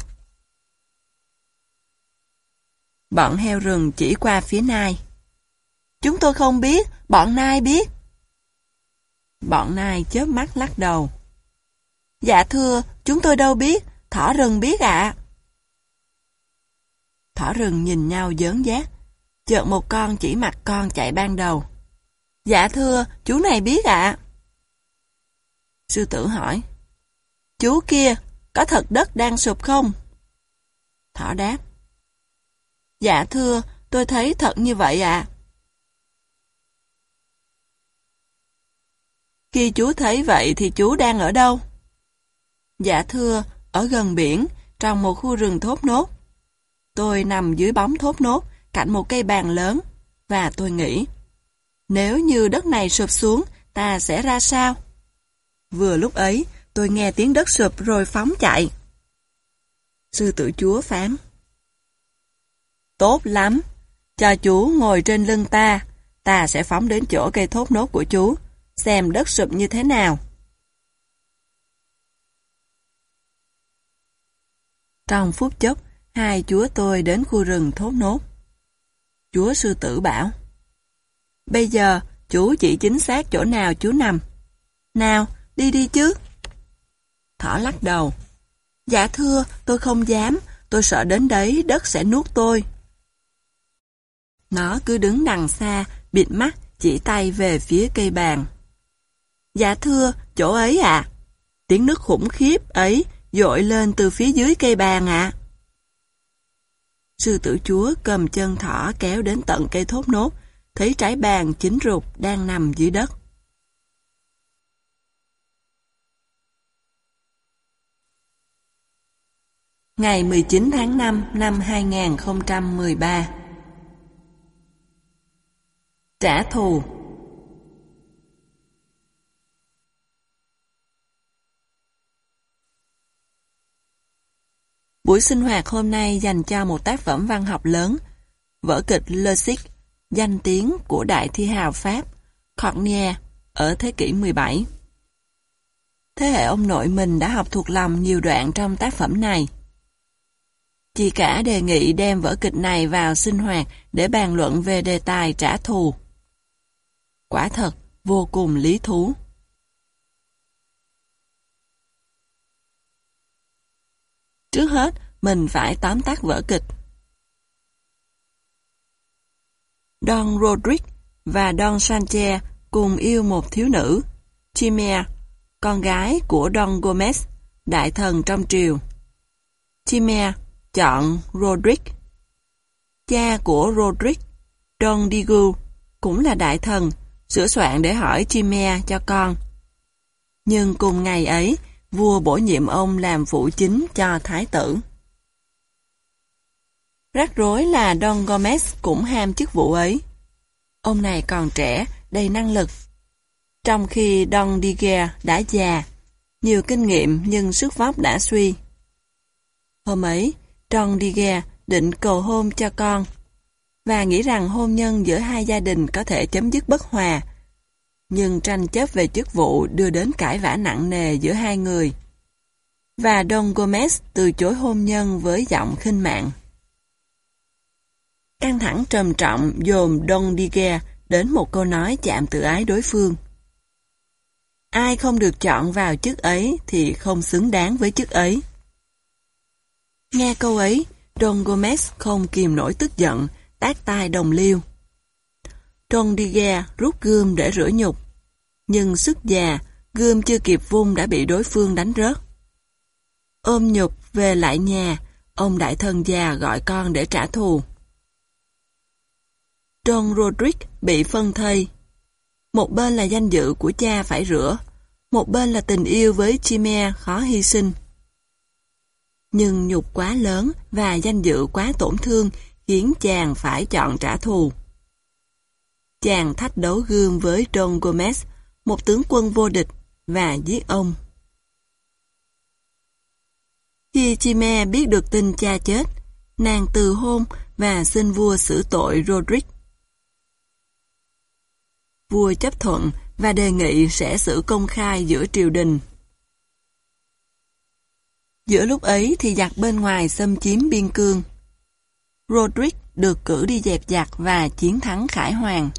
Bọn heo rừng chỉ qua phía nai. Chúng tôi không biết, bọn nai biết. Bọn nai chớp mắt lắc đầu. Dạ thưa, chúng tôi đâu biết, thỏ rừng biết ạ. Thỏ rừng nhìn nhau dớn giác. Chợt một con chỉ mặt con chạy ban đầu. Dạ thưa, chú này biết ạ. Sư tử hỏi. Chú kia, có thật đất đang sụp không? Thỏ đáp. Dạ thưa, tôi thấy thật như vậy ạ. Khi chú thấy vậy thì chú đang ở đâu? Dạ thưa, ở gần biển, trong một khu rừng thốt nốt. Tôi nằm dưới bóng thốt nốt, cạnh một cây bàn lớn, và tôi nghĩ, nếu như đất này sụp xuống, ta sẽ ra sao? Vừa lúc ấy, tôi nghe tiếng đất sụp rồi phóng chạy. Sư tử chúa phán. Tốt lắm, cho chú ngồi trên lưng ta, ta sẽ phóng đến chỗ cây thốt nốt của chú, xem đất sụp như thế nào. Trong phút chốc, hai chúa tôi đến khu rừng thốt nốt. Chúa sư tử bảo, Bây giờ, chú chỉ chính xác chỗ nào chú nằm. Nào, đi đi chứ. Thỏ lắc đầu. Dạ thưa, tôi không dám, tôi sợ đến đấy đất sẽ nuốt tôi. Nó cứ đứng đằng xa, bịt mắt, chỉ tay về phía cây bàn. Dạ thưa, chỗ ấy à? Tiếng nước khủng khiếp ấy dội lên từ phía dưới cây bàn ạ. Sư tử chúa cầm chân thỏ kéo đến tận cây thốt nốt, thấy trái bàn chín rụt đang nằm dưới đất. Ngày 19 tháng 5 năm 2013 Trả thù Buổi sinh hoạt hôm nay dành cho một tác phẩm văn học lớn, vở kịch Le Cic, danh tiếng của đại thi hào Pháp, Corneille, ở thế kỷ 17. Thế hệ ông nội mình đã học thuộc lòng nhiều đoạn trong tác phẩm này. Chị cả đề nghị đem vở kịch này vào sinh hoạt để bàn luận về đề tài trả thù. Quả thật, vô cùng lý thú. Trước hết, mình phải tóm tắt vở kịch. Don Rodrick và Don Sanchez cùng yêu một thiếu nữ, Chimea, con gái của Don Gomez, đại thần trong triều. Chimea chọn Roderick. Cha của Roderick, Don Diego, cũng là đại thần, sửa soạn để hỏi Chimea cho con. Nhưng cùng ngày ấy, vua bổ nhiệm ông làm phụ chính cho thái tử. Rắc rối là Don Gomez cũng ham chức vụ ấy. Ông này còn trẻ, đầy năng lực. Trong khi Don Diger đã già, nhiều kinh nghiệm nhưng sức vóc đã suy. Hôm ấy, trong đi ghe định cầu hôn cho con và nghĩ rằng hôn nhân giữa hai gia đình có thể chấm dứt bất hòa. Nhưng tranh chấp về chức vụ đưa đến cãi vã nặng nề giữa hai người. Và Don Gomez từ chối hôn nhân với giọng khinh mạng. Căng thẳng trầm trọng dồn Don Digger đến một câu nói chạm tự ái đối phương. Ai không được chọn vào chức ấy thì không xứng đáng với chức ấy. Nghe câu ấy, Don Gomez không kìm nổi tức giận, tát tai đồng liêu. Don ghe rút gươm để rửa nhục. Nhưng sức già, gươm chưa kịp vung đã bị đối phương đánh rớt. Ôm nhục về lại nhà, ông đại thần già gọi con để trả thù. Don Roderick bị phân thây. Một bên là danh dự của cha phải rửa, một bên là tình yêu với Chimère khó hy sinh. Nhưng nhục quá lớn và danh dự quá tổn thương khiến chàng phải chọn trả thù. Chàng thách đấu gương với Don Gomez, một tướng quân vô địch, và giết ông. Khi Chime biết được tin cha chết, nàng từ hôn và xin vua xử tội Roderick. Vua chấp thuận và đề nghị sẽ xử công khai giữa triều đình. Giữa lúc ấy thì giặc bên ngoài xâm chiếm biên cương. Roderick được cử đi dẹp giặc và chiến thắng khải hoàng.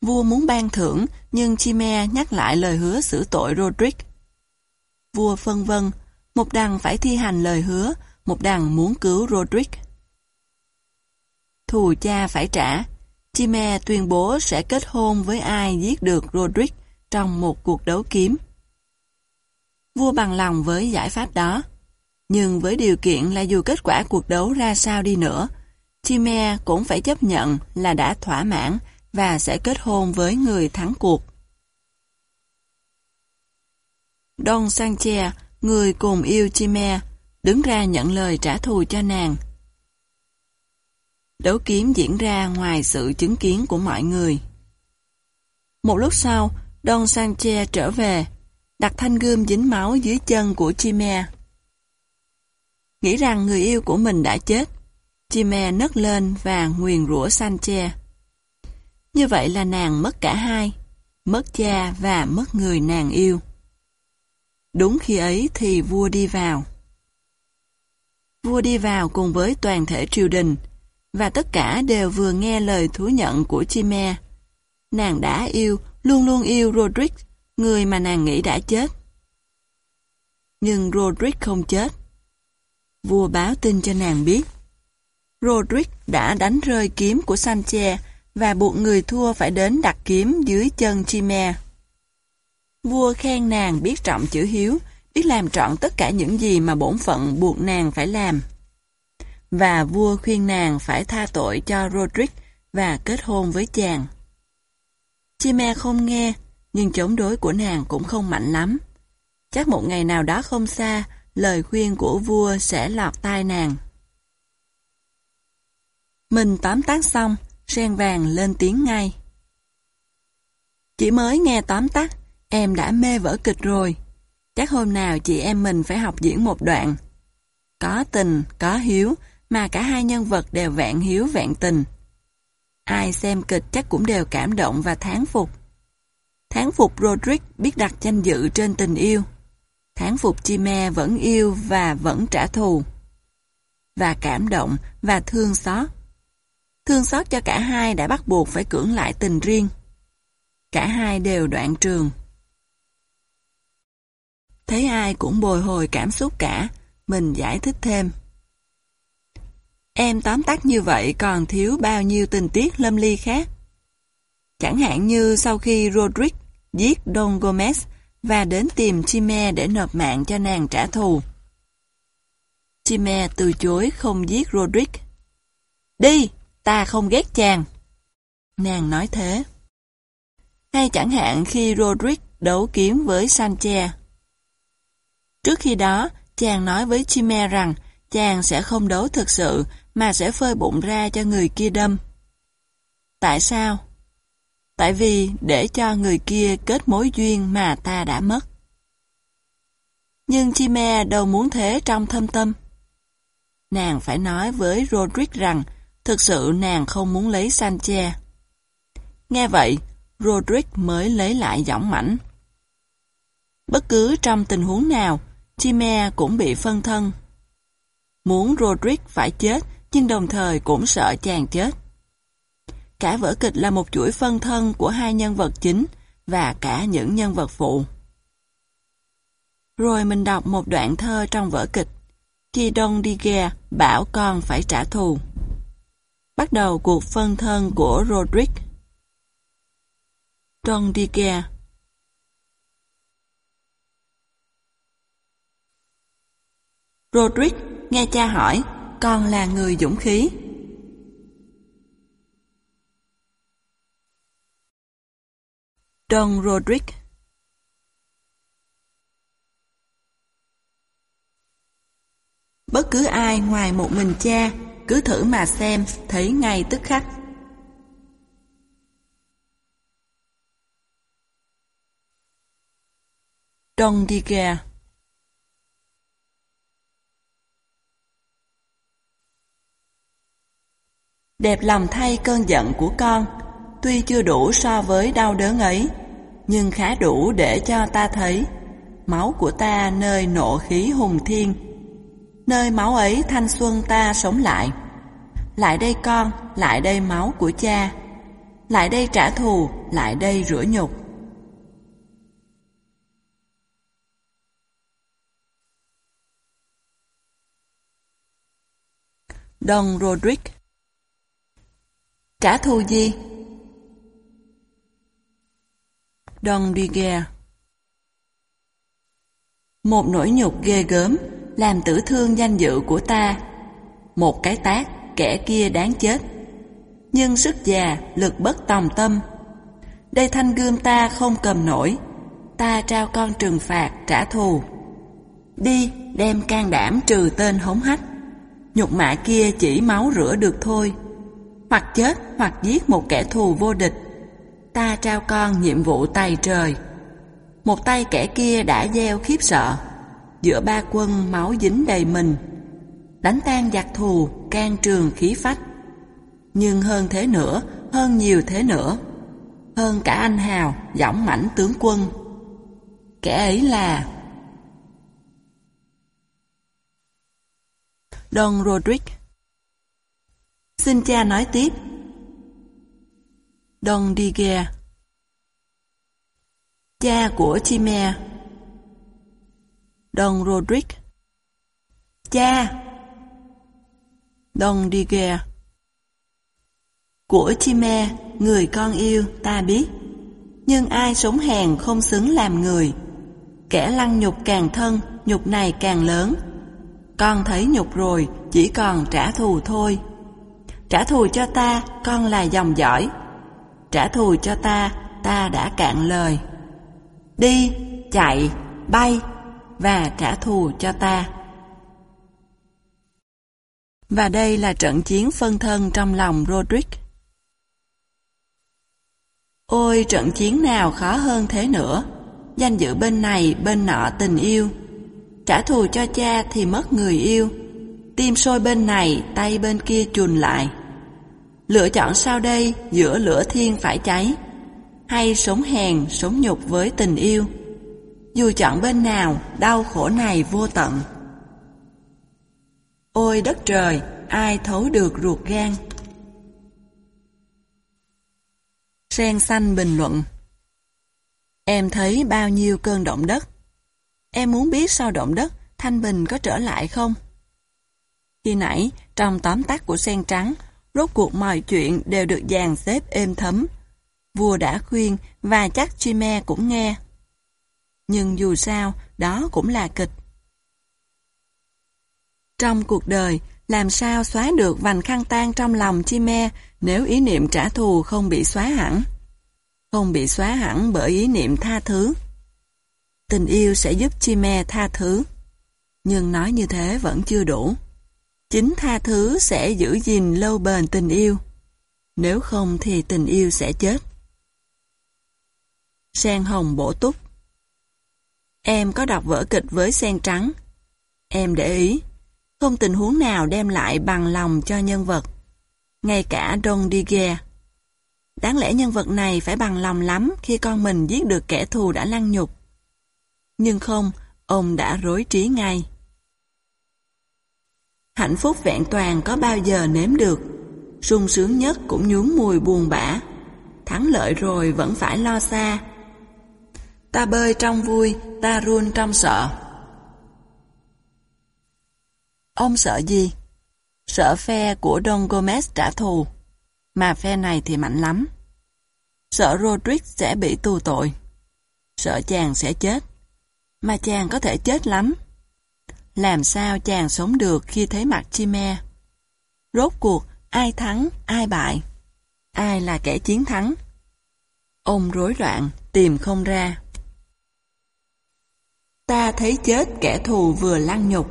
Vua muốn ban thưởng, nhưng Chimère nhắc lại lời hứa xử tội Roderick. Vua phân vân, một đằng phải thi hành lời hứa, một đằng muốn cứu Roderick. Thù cha phải trả, Chimère tuyên bố sẽ kết hôn với ai giết được Roderick trong một cuộc đấu kiếm. Vua bằng lòng với giải pháp đó, nhưng với điều kiện là dù kết quả cuộc đấu ra sao đi nữa, Chimea cũng phải chấp nhận là đã thỏa mãn và sẽ kết hôn với người thắng cuộc. Don Sanchez, người cùng yêu Chimea, đứng ra nhận lời trả thù cho nàng. Đấu kiếm diễn ra ngoài sự chứng kiến của mọi người. Một lúc sau, Don Sanchez trở về, đặt thanh gươm dính máu dưới chân của Chimère. Nghĩ rằng người yêu của mình đã chết, Chimère nấc lên và nguyền rủa Sanchez. Như vậy là nàng mất cả hai, mất cha và mất người nàng yêu. Đúng khi ấy thì vua đi vào. Vua đi vào cùng với toàn thể triều đình, và tất cả đều vừa nghe lời thú nhận của Chimère. Nàng đã yêu, luôn luôn yêu Roderick, người mà nàng nghĩ đã chết. Nhưng Roderick không chết. Vua báo tin cho nàng biết. Roderick đã đánh rơi kiếm của Sanchez và buộc người thua phải đến đặt kiếm dưới chân Chimere. Vua khen nàng biết trọng chữ hiếu, biết làm trọn tất cả những gì mà bổn phận buộc nàng phải làm. Và vua khuyên nàng phải tha tội cho Roderick và kết hôn với chàng. Chimere không nghe, nhưng chống đối của nàng cũng không mạnh lắm. Chắc một ngày nào đó không xa, lời khuyên của vua sẽ lọt tai nàng. Mình tóm tắt xong, sen vàng lên tiếng ngay. Chỉ mới nghe tóm tắt, em đã mê vở kịch rồi. Chắc hôm nào chị em mình phải học diễn một đoạn. Có tình, có hiếu, mà cả hai nhân vật đều vẹn hiếu vẹn tình. Ai xem kịch chắc cũng đều cảm động và thán phục tháng phục Roderick biết đặt danh dự trên tình yêu. tháng phục Chime vẫn yêu và vẫn trả thù. Và cảm động và thương xót. Thương xót cho cả hai đã bắt buộc phải cưỡng lại tình riêng. Cả hai đều đoạn trường. Thấy ai cũng bồi hồi cảm xúc cả, mình giải thích thêm. Em tóm tắt như vậy còn thiếu bao nhiêu tình tiết lâm ly khác. Chẳng hạn như sau khi Roderick giết Don Gomez và đến tìm Chime để nộp mạng cho nàng trả thù. Chime từ chối không giết Roderick. Đi, ta không ghét chàng. Nàng nói thế. Hay chẳng hạn khi Roderick đấu kiếm với Sanchez. Trước khi đó, chàng nói với Chime rằng chàng sẽ không đấu thực sự mà sẽ phơi bụng ra cho người kia đâm. Tại sao? Tại vì để cho người kia kết mối duyên mà ta đã mất. Nhưng Chime đâu muốn thế trong thâm tâm. nàng phải nói với Roderick rằng thực sự nàng không muốn lấy Sanchez. Nghe vậy, Roderick mới lấy lại giọng mảnh. Bất cứ trong tình huống nào, Chime cũng bị phân thân. Muốn Roderick phải chết, nhưng đồng thời cũng sợ chàng chết. Cả vở kịch là một chuỗi phân thân của hai nhân vật chính và cả những nhân vật phụ. Rồi mình đọc một đoạn thơ trong vở kịch. Khi Don Diego bảo con phải trả thù. Bắt đầu cuộc phân thân của Roderick. Don Diego Roderick nghe cha hỏi, con là người dũng khí. Don Roderick Bất cứ ai ngoài một mình cha, cứ thử mà xem, thấy ngay tức khắc. Don Diga Đẹp lòng thay cơn giận của con, tuy chưa đủ so với đau đớn ấy, nhưng khá đủ để cho ta thấy máu của ta nơi nộ khí hùng thiên. Nơi máu ấy thanh xuân ta sống lại. Lại đây con, lại đây máu của cha. Lại đây trả thù, lại đây rửa nhục. Don Roderick Trả thù gì? Don Bigger. Một nỗi nhục ghê gớm làm tử thương danh dự của ta. Một cái tác, kẻ kia đáng chết. Nhưng sức già, lực bất tòng tâm. Đây thanh gươm ta không cầm nổi. Ta trao con trừng phạt, trả thù. Đi, đem can đảm trừ tên hống hách. Nhục mạ kia chỉ máu rửa được thôi. Hoặc chết, hoặc giết một kẻ thù vô địch. Ta trao con nhiệm vụ tay trời. Một tay kẻ kia đã gieo khiếp sợ giữa ba quân máu dính đầy mình, đánh tan giặc thù, can trường khí phách. Nhưng hơn thế nữa, hơn nhiều thế nữa, hơn cả anh hào, dõng mãnh tướng quân. Kẻ ấy là Don Roderick Xin cha nói tiếp Don Diger Cha của Chimère Don Roderick. Cha. Don Diger Của Chime, người con yêu, ta biết. Nhưng ai sống hèn không xứng làm người. Kẻ lăng nhục càng thân, nhục này càng lớn. Con thấy nhục rồi, chỉ còn trả thù thôi. Trả thù cho ta, con là dòng dõi. Trả thù cho ta, ta đã cạn lời Đi, chạy, bay và trả thù cho ta. Và đây là trận chiến phân thân trong lòng Roderick. Ôi trận chiến nào khó hơn thế nữa, danh dự bên này bên nọ tình yêu. Trả thù cho cha thì mất người yêu, tim sôi bên này tay bên kia chùn lại. Lựa chọn sau đây giữa lửa thiên phải cháy, hay sống hèn sống nhục với tình yêu. Dù chọn bên nào, đau khổ này vô tận. Ôi đất trời, ai thấu được ruột gan? Sen xanh bình luận Em thấy bao nhiêu cơn động đất? Em muốn biết sau động đất, Thanh Bình có trở lại không? Khi nãy, trong tóm tắt của sen trắng, rốt cuộc mọi chuyện đều được dàn xếp êm thấm. Vua đã khuyên và chắc Chime cũng nghe. Nhưng dù sao, đó cũng là kịch. Trong cuộc đời, làm sao xóa được vành khăn tan trong lòng Chime nếu ý niệm trả thù không bị xóa hẳn? Không bị xóa hẳn bởi ý niệm tha thứ. Tình yêu sẽ giúp Chime tha thứ. Nhưng nói như thế vẫn chưa đủ. Chính tha thứ sẽ giữ gìn lâu bền tình yêu. Nếu không thì tình yêu sẽ chết. Sen hồng bổ túc Em có đọc vở kịch với sen trắng. Em để ý, không tình huống nào đem lại bằng lòng cho nhân vật. Ngay cả Don Digue. Đáng lẽ nhân vật này phải bằng lòng lắm khi con mình giết được kẻ thù đã lăng nhục. Nhưng không, ông đã rối trí ngay. Hạnh phúc vẹn toàn có bao giờ nếm được, sung sướng nhất cũng nhuốm mùi buồn bã. Thắng lợi rồi vẫn phải lo xa. Ta bơi trong vui, ta run trong sợ. Ông sợ gì? Sợ phe của Don Gomez trả thù. Mà phe này thì mạnh lắm. Sợ Rodrick sẽ bị tù tội. Sợ chàng sẽ chết. Mà chàng có thể chết lắm. Làm sao chàng sống được khi thấy mặt Chime? Rốt cuộc, ai thắng, ai bại? Ai là kẻ chiến thắng? Ông rối loạn, tìm không ra. Ta thấy chết kẻ thù vừa lăng nhục,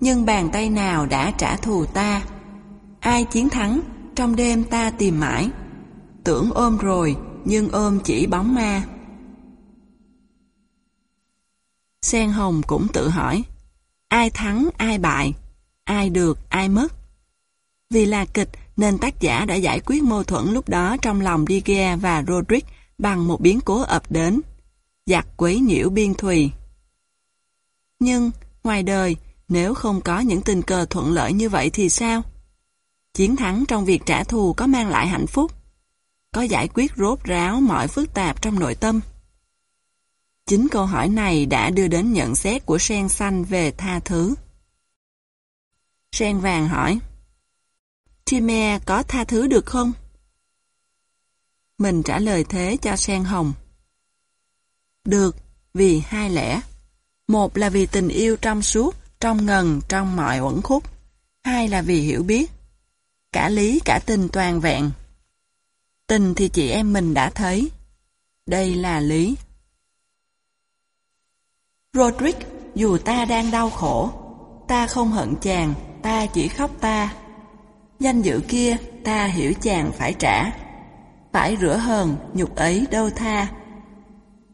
nhưng bàn tay nào đã trả thù ta? Ai chiến thắng, trong đêm ta tìm mãi. Tưởng ôm rồi, nhưng ôm chỉ bóng ma. Sen Hồng cũng tự hỏi, ai thắng ai bại, ai được ai mất. Vì là kịch nên tác giả đã giải quyết mâu thuẫn lúc đó trong lòng Digia và Roderick bằng một biến cố ập đến, giặc quấy nhiễu biên thùy. Nhưng, ngoài đời, nếu không có những tình cờ thuận lợi như vậy thì sao? Chiến thắng trong việc trả thù có mang lại hạnh phúc? Có giải quyết rốt ráo mọi phức tạp trong nội tâm? Chính câu hỏi này đã đưa đến nhận xét của sen xanh về tha thứ. Sen vàng hỏi, Chime có tha thứ được không? Mình trả lời thế cho sen hồng. Được, vì hai lẽ. Một là vì tình yêu trong suốt, trong ngần, trong mọi uẩn khúc. Hai là vì hiểu biết. Cả lý cả tình toàn vẹn. Tình thì chị em mình đã thấy. Đây là lý. Roderick, dù ta đang đau khổ, ta không hận chàng, ta chỉ khóc ta. Danh dự kia, ta hiểu chàng phải trả. Phải rửa hờn, nhục ấy đâu tha.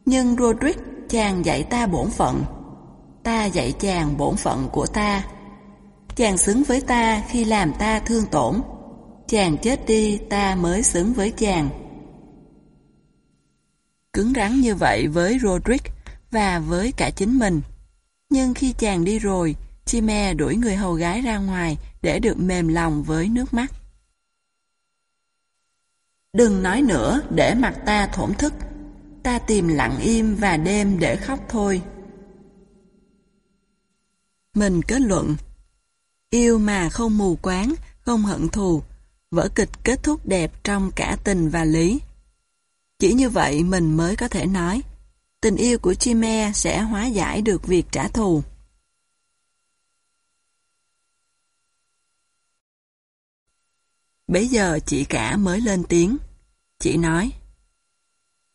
Nhưng Roderick, chàng dạy ta bổn phận. Ta dạy chàng bổn phận của ta. Chàng xứng với ta khi làm ta thương tổn. Chàng chết đi, ta mới xứng với chàng. Cứng rắn như vậy với Roderick, và với cả chính mình. Nhưng khi chàng đi rồi, Chime đuổi người hầu gái ra ngoài để được mềm lòng với nước mắt. Đừng nói nữa để mặt ta thổn thức, ta tìm lặng im và đêm để khóc thôi. Mình kết luận, yêu mà không mù quáng, không hận thù, vở kịch kết thúc đẹp trong cả tình và lý. Chỉ như vậy mình mới có thể nói, tình yêu của Chime sẽ hóa giải được việc trả thù. Bấy giờ chị cả mới lên tiếng. Chị nói,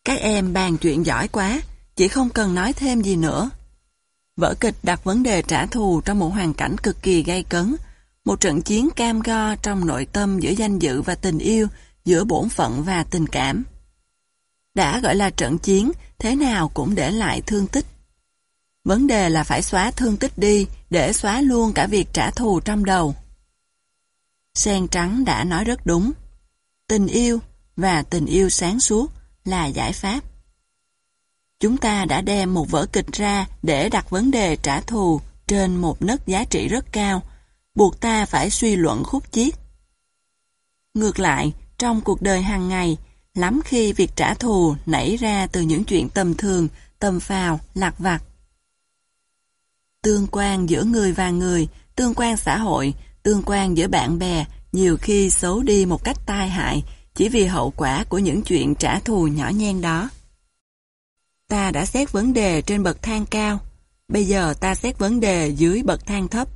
Các em bàn chuyện giỏi quá, chị không cần nói thêm gì nữa. Vở kịch đặt vấn đề trả thù trong một hoàn cảnh cực kỳ gay cấn, một trận chiến cam go trong nội tâm giữa danh dự và tình yêu, giữa bổn phận và tình cảm. Đã gọi là trận chiến, thế nào cũng để lại thương tích. Vấn đề là phải xóa thương tích đi để xóa luôn cả việc trả thù trong đầu. Sen trắng đã nói rất đúng. Tình yêu và tình yêu sáng suốt là giải pháp. Chúng ta đã đem một vở kịch ra để đặt vấn đề trả thù trên một nấc giá trị rất cao, buộc ta phải suy luận khúc chiết. Ngược lại, trong cuộc đời hàng ngày, lắm khi việc trả thù nảy ra từ những chuyện tầm thường, tầm phào, lạc vặt. Tương quan giữa người và người, tương quan xã hội, tương quan giữa bạn bè nhiều khi xấu đi một cách tai hại chỉ vì hậu quả của những chuyện trả thù nhỏ nhen đó. Ta đã xét vấn đề trên bậc thang cao, bây giờ ta xét vấn đề dưới bậc thang thấp.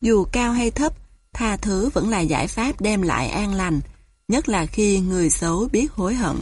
Dù cao hay thấp, tha thứ vẫn là giải pháp đem lại an lành, nhất là khi người xấu biết hối hận.